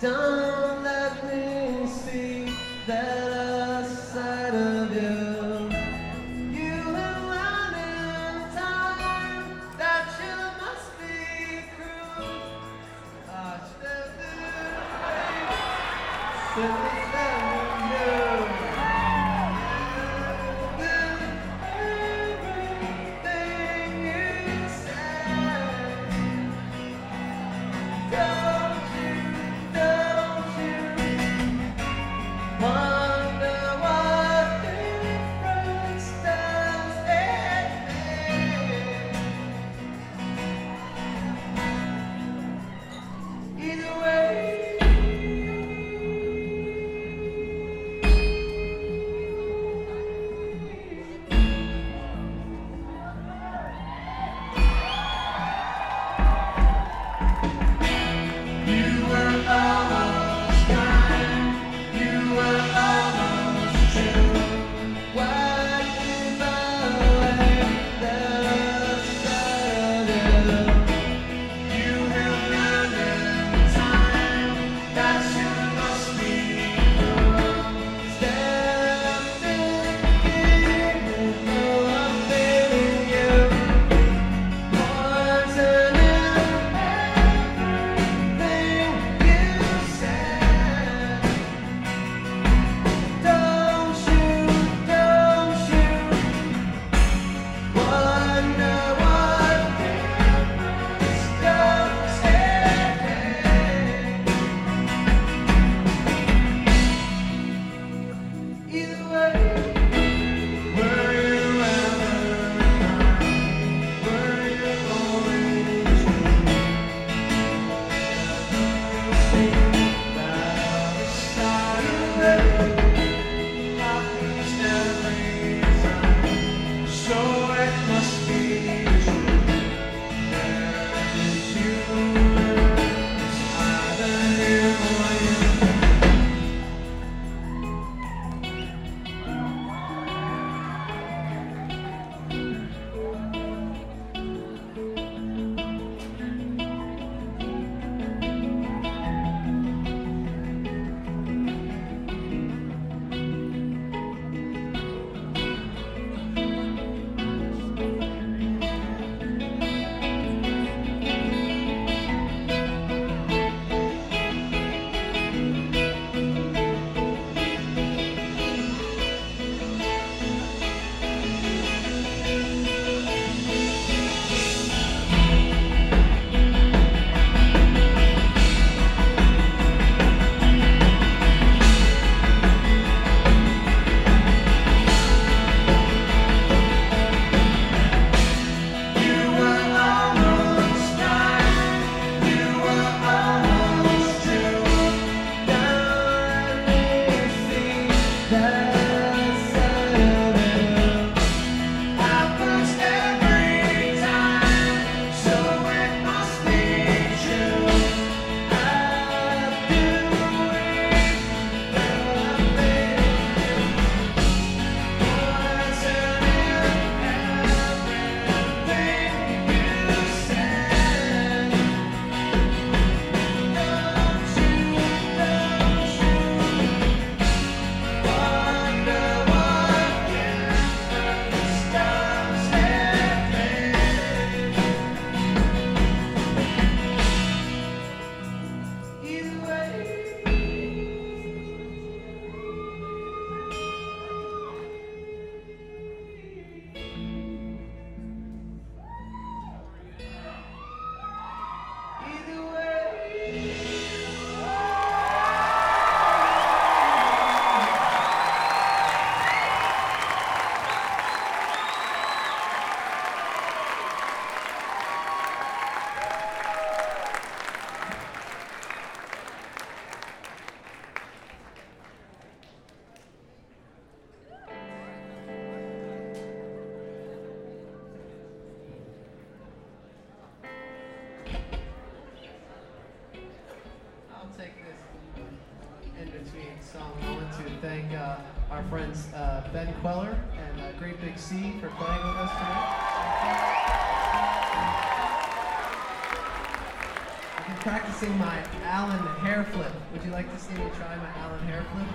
Don't let me see that side of you. You have time that you must be cruel. song, I want to thank uh, our friends uh, Ben Kweller and uh, Great Big Sea for playing with us tonight. I've been practicing my Alan hair flip. Would you like to see me try my Alan hair flip?